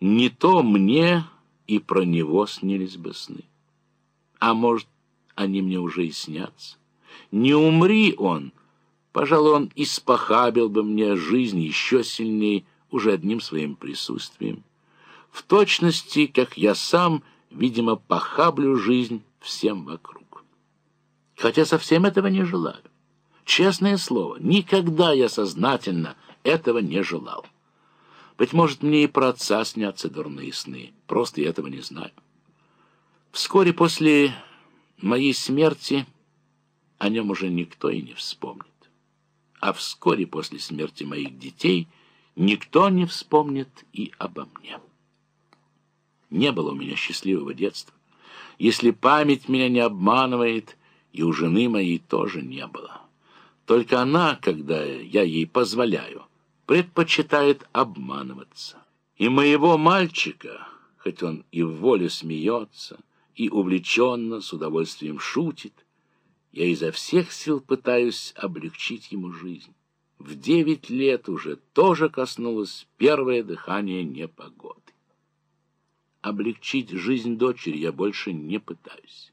не то мне и про него снились бы сны. А может, они мне уже и снятся. Не умри он, пожалуй, он испохабил бы мне жизнь еще сильнее уже одним своим присутствием. В точности, как я сам, видимо, похаблю жизнь всем вокруг. Хотя совсем этого не желаю. Честное слово, никогда я сознательно этого не желал. Быть может, мне и про отца снятся дурные сны. Просто я этого не знаю. Вскоре после моей смерти о нем уже никто и не вспомнит. А вскоре после смерти моих детей никто не вспомнит и обо мне. Не было у меня счастливого детства. Если память меня не обманывает, и у жены моей тоже не было. Только она, когда я ей позволяю, предпочитает обманываться. И моего мальчика, хоть он и в волю смеется, и увлеченно, с удовольствием шутит, я изо всех сил пытаюсь облегчить ему жизнь. В девять лет уже тоже коснулось первое дыхание непогоды. Облегчить жизнь дочери я больше не пытаюсь.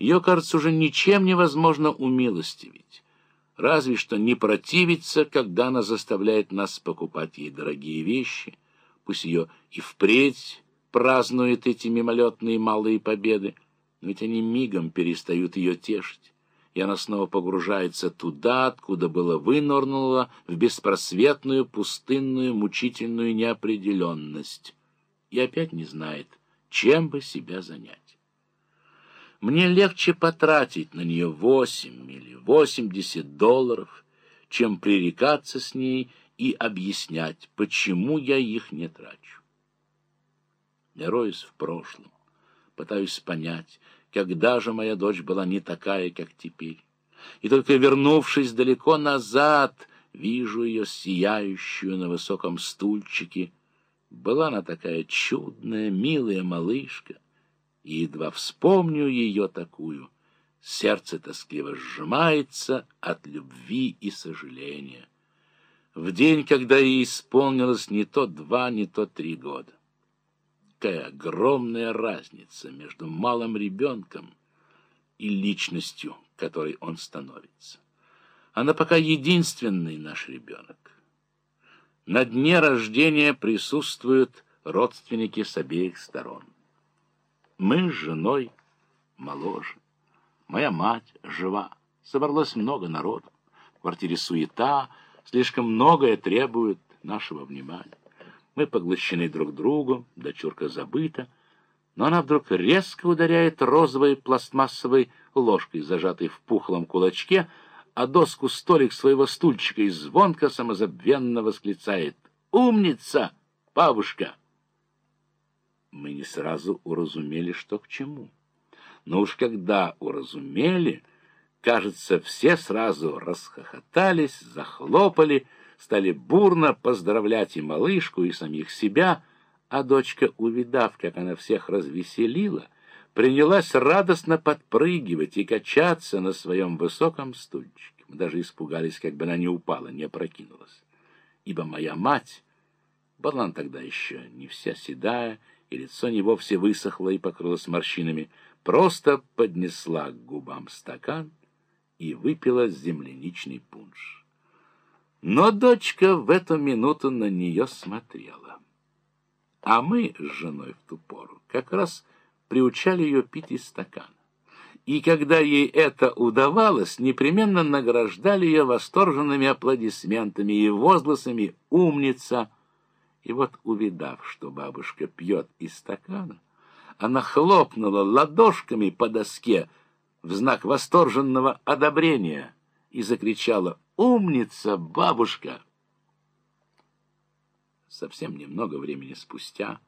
Ее, кажется, уже ничем невозможно умилостивить разве что не противиться, когда она заставляет нас покупать ей дорогие вещи, пусть ее и впредь празднует эти мимолетные малые победы, но ведь они мигом перестают ее тешить, и она снова погружается туда, откуда было вынырнула в беспросветную, пустынную, мучительную неопределенность, и опять не знает, чем бы себя занять. Мне легче потратить на нее восемь или восемьдесят долларов, чем пререкаться с ней и объяснять, почему я их не трачу. Я роюсь в прошлом, пытаюсь понять, когда же моя дочь была не такая, как теперь. И только вернувшись далеко назад, вижу ее сияющую на высоком стульчике. Была она такая чудная, милая малышка — и едва вспомню ее такую, сердце тоскливо сжимается от любви и сожаления. В день, когда ей исполнилось не то два, не то три года. Какая огромная разница между малым ребенком и личностью, которой он становится. Она пока единственный наш ребенок. На дне рождения присутствуют родственники с обеих сторон. Мы с женой моложе. Моя мать жива. Собралось много народу. В квартире суета, слишком многое требует нашего внимания. Мы поглощены друг другом, дочурка забыта, но она вдруг резко ударяет розовой пластмассовой ложкой, зажатой в пухлом кулачке, а доску столик своего стульчика и звонко самозабвенно восклицает «Умница, бабушка!» Мы не сразу уразумели, что к чему. Но уж когда уразумели, кажется, все сразу расхохотались, захлопали, стали бурно поздравлять и малышку, и самих себя, а дочка, увидав, как она всех развеселила, принялась радостно подпрыгивать и качаться на своем высоком стульчике. Мы даже испугались, как бы она не упала, не опрокинулась. Ибо моя мать, была тогда еще не вся седая, и лицо не вовсе высохло и покрылось морщинами, просто поднесла к губам стакан и выпила земляничный пунш. Но дочка в эту минуту на нее смотрела. А мы с женой в ту пору как раз приучали ее пить из стакана. И когда ей это удавалось, непременно награждали ее восторженными аплодисментами и возгласами «умница», и вот, увидав, что бабушка пьет из стакана, она хлопнула ладошками по доске в знак восторженного одобрения и закричала «Умница, бабушка!». Совсем немного времени спустя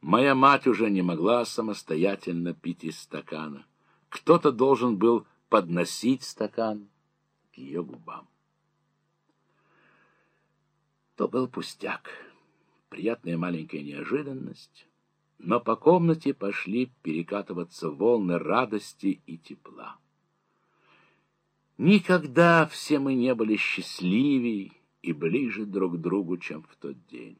моя мать уже не могла самостоятельно пить из стакана. Кто-то должен был подносить стакан к ее губам. То был пустяк приятная маленькая неожиданность, но по комнате пошли перекатываться волны радости и тепла. Никогда все мы не были счастливее и ближе друг к другу, чем в тот день.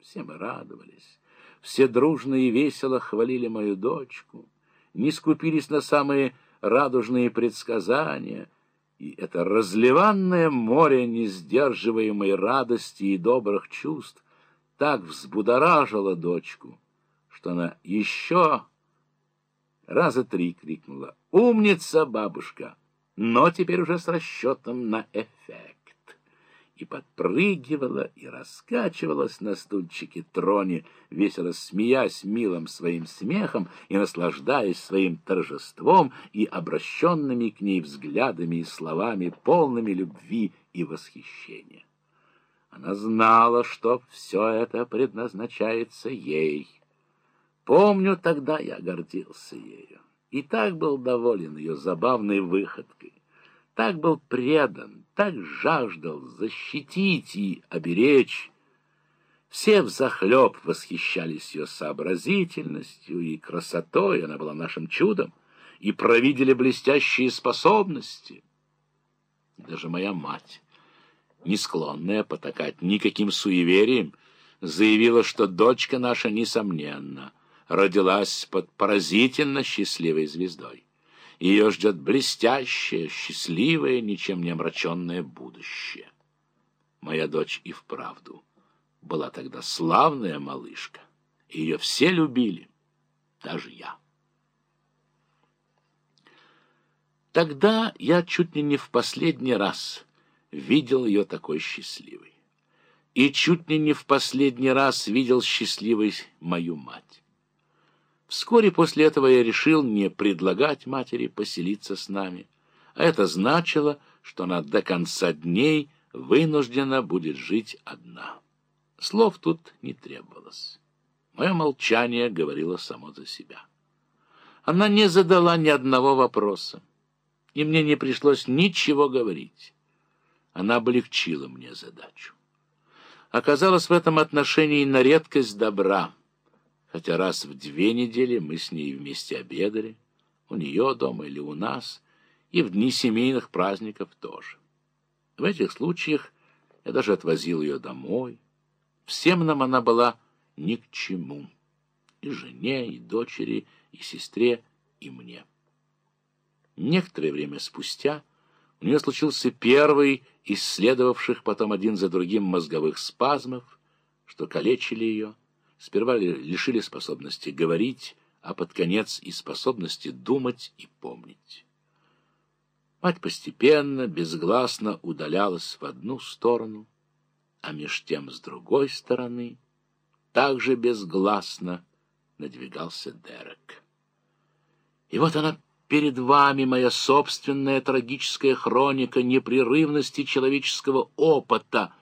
Все мы радовались, все дружно и весело хвалили мою дочку, не скупились на самые радужные предсказания, и это разливанное море несдерживаемой радости и добрых чувств так взбудоражило дочку, что она еще раза три крикнула «Умница, бабушка!» но теперь уже с расчетом на эффект. И подпрыгивала, и раскачивалась на стульчике троне, весело смеясь милым своим смехом и наслаждаясь своим торжеством и обращенными к ней взглядами и словами, полными любви и восхищения. Она знала, что все это предназначается ей. Помню, тогда я гордился ею и так был доволен ее забавной выходкой, так был предан, так жаждал защитить и оберечь. Все взахлеб восхищались ее сообразительностью и красотой, она была нашим чудом, и провидели блестящие способности. Даже моя мать, не склонная потакать никаким суеверием, заявила, что дочка наша, несомненно, — родилась под поразительно счастливой звездой. Ее ждет блестящее, счастливое, ничем не омраченное будущее. Моя дочь и вправду была тогда славная малышка. Ее все любили, даже я. Тогда я чуть ли не в последний раз видел ее такой счастливой. И чуть ли не в последний раз видел счастливой мою мать. Вскоре после этого я решил не предлагать матери поселиться с нами, а это значило, что она до конца дней вынуждена будет жить одна. Слов тут не требовалось. Мое молчание говорило само за себя. Она не задала ни одного вопроса, и мне не пришлось ничего говорить. Она облегчила мне задачу. Оказалось в этом отношении на редкость добра — хотя раз в две недели мы с ней вместе обедали, у нее дома или у нас, и в дни семейных праздников тоже. В этих случаях я даже отвозил ее домой. Всем нам она была ни к чему. И жене, и дочери, и сестре, и мне. Некоторое время спустя у нее случился первый из следовавших потом один за другим мозговых спазмов, что калечили ее, сперва лишили способности говорить, а под конец и способности думать и помнить. Мать постепенно, безгласно удалялась в одну сторону, а меж тем с другой стороны также безгласно надвигался Дерек. И вот она перед вами, моя собственная трагическая хроника непрерывности человеческого опыта,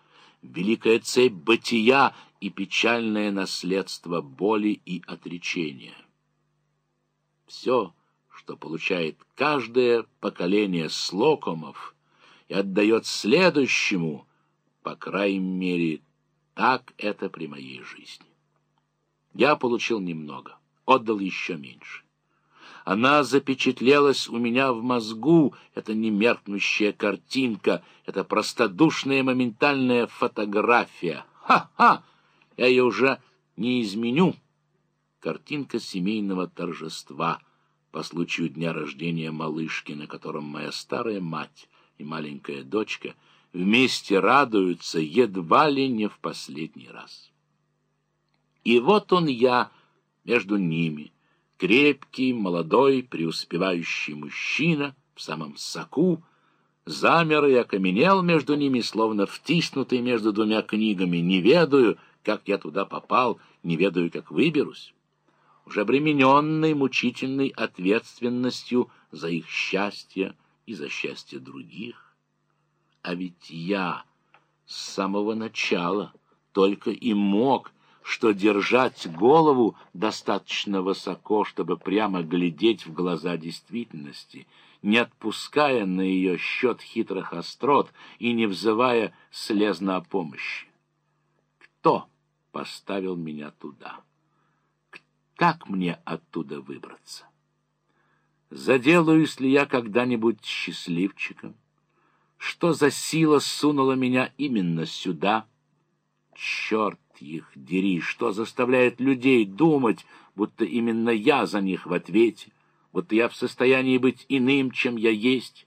великая цепь бытия и печальное наследство боли и отречения. Все, что получает каждое поколение слокомов и отдает следующему, по крайней мере, так это при моей жизни. Я получил немного, отдал еще меньше. Она запечатлелась у меня в мозгу, эта немеркнущая картинка, эта простодушная моментальная фотография. Ха-ха! Я ее уже не изменю. Картинка семейного торжества по случаю дня рождения малышки, на котором моя старая мать и маленькая дочка вместе радуются едва ли не в последний раз. И вот он я между ними, крепкий, молодой, преуспевающий мужчина в самом соку, замер и окаменел между ними, словно втиснутый между двумя книгами, не ведаю, как я туда попал, не ведаю, как выберусь. Уже обремененный мучительной ответственностью за их счастье и за счастье других. А ведь я с самого начала только и мог, что держать голову достаточно высоко, чтобы прямо глядеть в глаза действительности, не отпуская на ее счет хитрых острот и не взывая слезно о помощи. Кто поставил меня туда? Как мне оттуда выбраться? Заделаюсь ли я когда-нибудь счастливчиком? Что за сила сунула меня именно сюда? Черт их дери, что заставляет людей думать, будто именно я за них в ответе, будто я в состоянии быть иным, чем я есть.